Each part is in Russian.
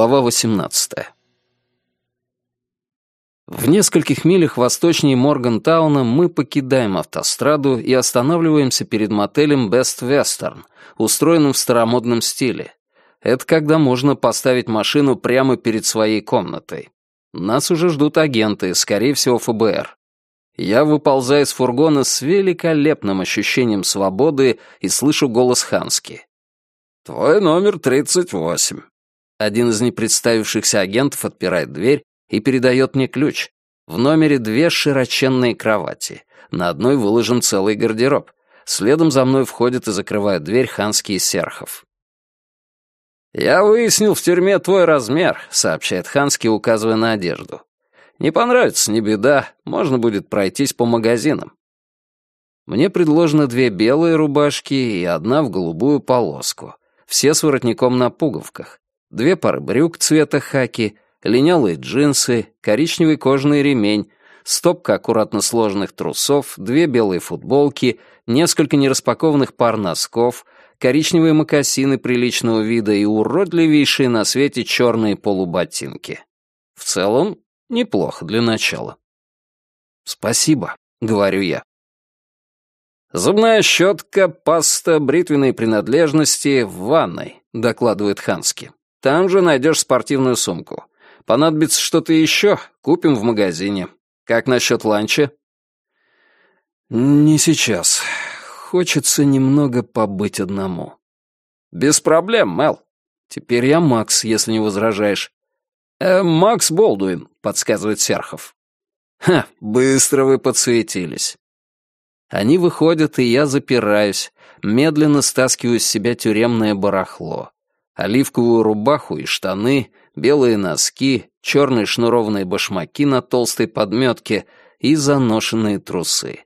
Глава 18. В нескольких милях восточнее Моргантауна мы покидаем автостраду и останавливаемся перед мотелем Best Western, устроенным в старомодном стиле. Это когда можно поставить машину прямо перед своей комнатой. Нас уже ждут агенты, скорее всего, ФБР. Я выползаю из фургона с великолепным ощущением свободы и слышу голос Хански. «Твой номер 38». Один из непредставившихся агентов отпирает дверь и передает мне ключ. В номере две широченные кровати. На одной выложен целый гардероб. Следом за мной входит и закрывает дверь Ханский Серхов. «Я выяснил в тюрьме твой размер», — сообщает Ханский, указывая на одежду. «Не понравится, не беда, можно будет пройтись по магазинам». Мне предложено две белые рубашки и одна в голубую полоску. Все с воротником на пуговках две пары брюк цвета хаки, линялые джинсы, коричневый кожаный ремень, стопка аккуратно сложенных трусов, две белые футболки, несколько нераспакованных пар носков, коричневые мокасины приличного вида и уродливейшие на свете черные полуботинки. В целом, неплохо для начала. «Спасибо», — говорю я. «Зубная щетка, паста, бритвенные принадлежности в ванной», — докладывает Хански. Там же найдешь спортивную сумку. Понадобится что-то еще, купим в магазине. Как насчет ланча?» «Не сейчас. Хочется немного побыть одному». «Без проблем, Мел. Теперь я Макс, если не возражаешь». «Э, «Макс Болдуин», — подсказывает Серхов. «Ха, быстро вы подсуетились». Они выходят, и я запираюсь, медленно стаскиваю с себя тюремное барахло оливковую рубаху и штаны, белые носки, черные шнурованные башмаки на толстой подметке и заношенные трусы.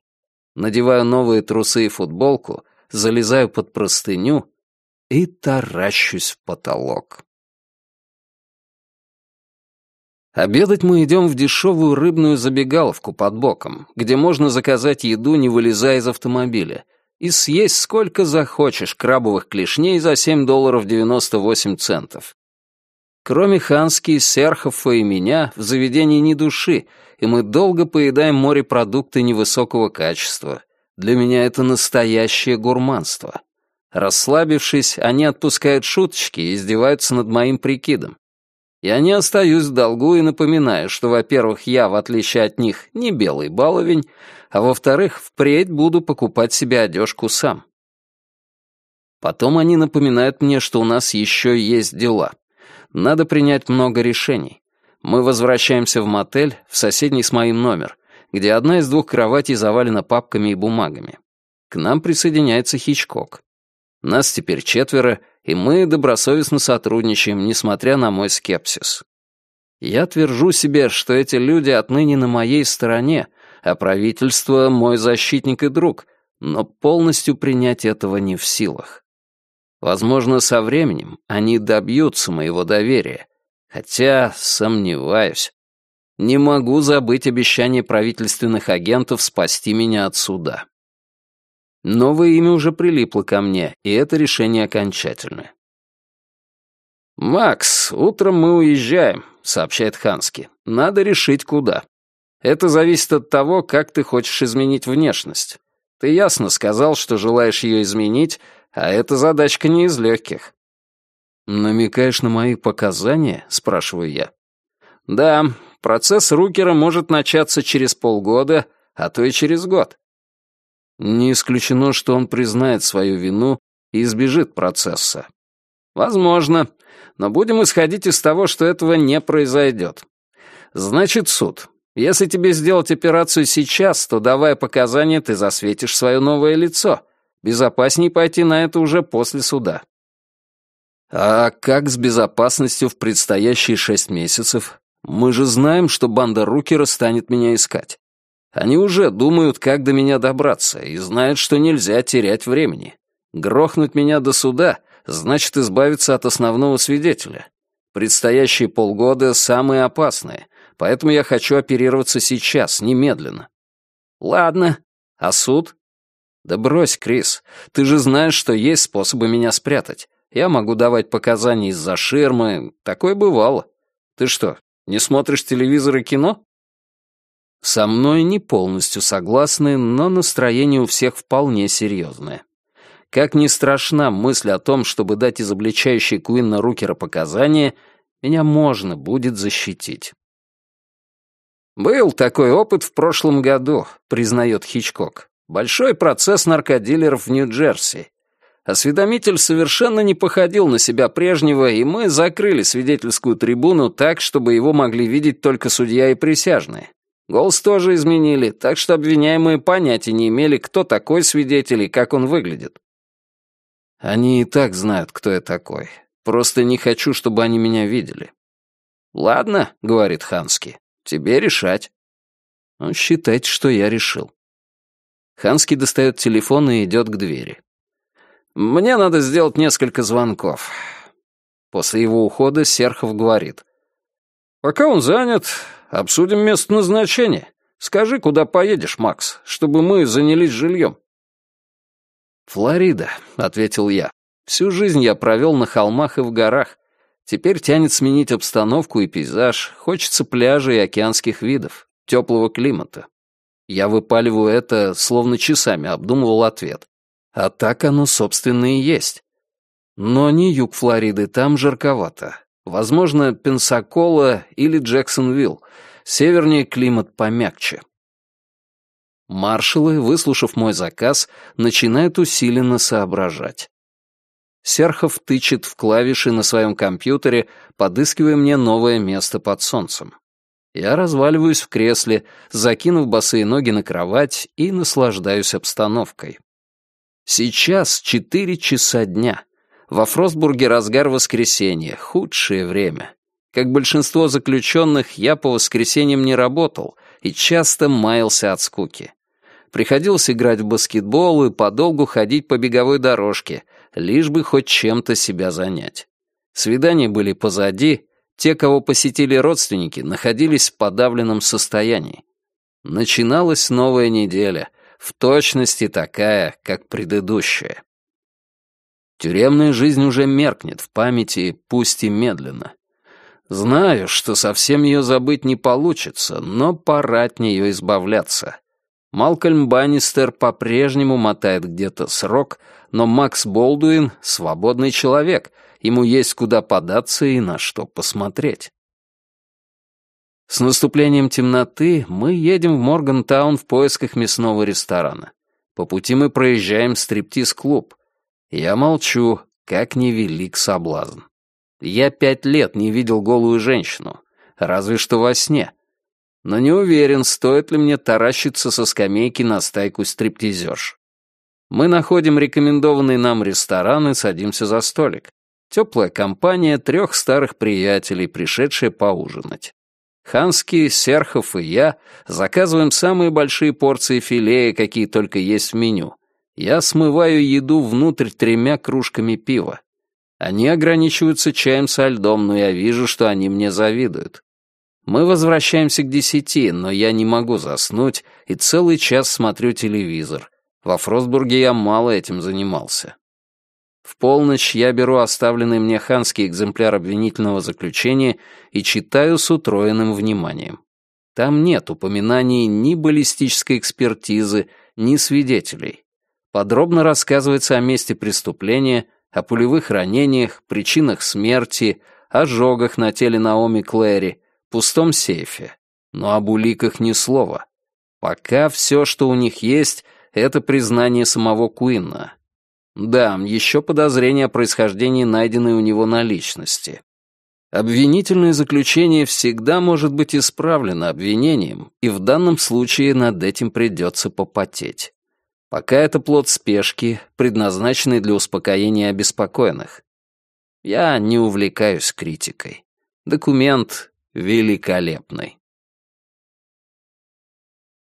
Надеваю новые трусы и футболку, залезаю под простыню и таращусь в потолок. Обедать мы идем в дешевую рыбную забегаловку под боком, где можно заказать еду, не вылезая из автомобиля, и съесть сколько захочешь крабовых клешней за 7 долларов 98 центов. Кроме Хански, Серхова и меня, в заведении ни души, и мы долго поедаем морепродукты невысокого качества. Для меня это настоящее гурманство. Расслабившись, они отпускают шуточки и издеваются над моим прикидом. Я не остаюсь в долгу и напоминаю, что, во-первых, я, в отличие от них, не белый баловень, а во-вторых, впредь буду покупать себе одежку сам. Потом они напоминают мне, что у нас еще есть дела. Надо принять много решений. Мы возвращаемся в мотель, в соседний с моим номер, где одна из двух кроватей завалена папками и бумагами. К нам присоединяется Хичкок. Нас теперь четверо, и мы добросовестно сотрудничаем, несмотря на мой скепсис. Я твержу себе, что эти люди отныне на моей стороне, а правительство — мой защитник и друг, но полностью принять этого не в силах. Возможно, со временем они добьются моего доверия, хотя сомневаюсь. Не могу забыть обещание правительственных агентов спасти меня от суда. Новое имя уже прилипло ко мне, и это решение окончательное. «Макс, утром мы уезжаем», — сообщает Хански. «Надо решить, куда. Это зависит от того, как ты хочешь изменить внешность. Ты ясно сказал, что желаешь ее изменить, а эта задачка не из легких». «Намекаешь на мои показания?» — спрашиваю я. «Да, процесс Рукера может начаться через полгода, а то и через год. Не исключено, что он признает свою вину и избежит процесса. Возможно, но будем исходить из того, что этого не произойдет. Значит, суд. Если тебе сделать операцию сейчас, то, давая показания, ты засветишь свое новое лицо. Безопасней пойти на это уже после суда. А как с безопасностью в предстоящие шесть месяцев? Мы же знаем, что банда Рукера станет меня искать. Они уже думают, как до меня добраться, и знают, что нельзя терять времени. Грохнуть меня до суда значит избавиться от основного свидетеля. Предстоящие полгода самые опасные, поэтому я хочу оперироваться сейчас, немедленно. Ладно. А суд? Да брось, Крис. Ты же знаешь, что есть способы меня спрятать. Я могу давать показания из-за ширмы. Такое бывало. Ты что, не смотришь телевизор и кино? Со мной не полностью согласны, но настроение у всех вполне серьезное. Как ни страшна мысль о том, чтобы дать изобличающей Куинна Рукера показания, меня можно будет защитить. «Был такой опыт в прошлом году», — признает Хичкок. «Большой процесс наркодилеров в Нью-Джерси. Осведомитель совершенно не походил на себя прежнего, и мы закрыли свидетельскую трибуну так, чтобы его могли видеть только судья и присяжные. Голос тоже изменили, так что обвиняемые понятия не имели, кто такой свидетель и как он выглядит. Они и так знают, кто я такой. Просто не хочу, чтобы они меня видели. «Ладно», — говорит Хански, — «тебе решать». Он считает, что я решил. Ханский достает телефон и идет к двери. Мне надо сделать несколько звонков. После его ухода Серхов говорит. Пока он занят, обсудим место назначения. Скажи, куда поедешь, Макс, чтобы мы занялись жильем. «Флорида», — ответил я. «Всю жизнь я провел на холмах и в горах. Теперь тянет сменить обстановку и пейзаж. Хочется пляжа и океанских видов, теплого климата». Я выпаливаю это, словно часами обдумывал ответ. А так оно, собственно, и есть. Но не юг Флориды, там жарковато. Возможно, Пенсакола или Джексонвилл. Севернее климат помягче. Маршалы, выслушав мой заказ, начинают усиленно соображать. Серхов тычет в клавиши на своем компьютере, подыскивая мне новое место под солнцем. Я разваливаюсь в кресле, закинув босые ноги на кровать и наслаждаюсь обстановкой. Сейчас четыре часа дня. Во Фростбурге разгар воскресенья, худшее время. Как большинство заключенных, я по воскресеньям не работал и часто маялся от скуки. Приходилось играть в баскетбол и подолгу ходить по беговой дорожке, лишь бы хоть чем-то себя занять. Свидания были позади, те, кого посетили родственники, находились в подавленном состоянии. Начиналась новая неделя, в точности такая, как предыдущая. Тюремная жизнь уже меркнет в памяти, пусть и медленно. Знаю, что совсем ее забыть не получится, но пора от нее избавляться. Малкольм Баннистер по-прежнему мотает где-то срок, но Макс Болдуин — свободный человек, ему есть куда податься и на что посмотреть. С наступлением темноты мы едем в Моргантаун в поисках мясного ресторана. По пути мы проезжаем стриптиз-клуб. Я молчу, как невелик соблазн. Я пять лет не видел голую женщину, разве что во сне. Но не уверен, стоит ли мне таращиться со скамейки на стайку стриптизерш. Мы находим рекомендованный нам ресторан и садимся за столик. Теплая компания трех старых приятелей, пришедшая поужинать. Ханский, Серхов и я заказываем самые большие порции филея, какие только есть в меню. Я смываю еду внутрь тремя кружками пива. Они ограничиваются чаем со льдом, но я вижу, что они мне завидуют. Мы возвращаемся к десяти, но я не могу заснуть и целый час смотрю телевизор. Во Фростбурге я мало этим занимался. В полночь я беру оставленный мне ханский экземпляр обвинительного заключения и читаю с утроенным вниманием. Там нет упоминаний ни баллистической экспертизы, ни свидетелей. Подробно рассказывается о месте преступления, о пулевых ранениях, причинах смерти, ожогах на теле Наоми Клэри, пустом сейфе. Но об уликах ни слова. Пока все, что у них есть, это признание самого Куинна. Да, еще подозрение о происхождении найденной у него наличности. Обвинительное заключение всегда может быть исправлено обвинением, и в данном случае над этим придется попотеть. Пока это плод спешки, предназначенный для успокоения обеспокоенных. Я не увлекаюсь критикой. Документ великолепный.